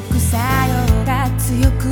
副作用が強く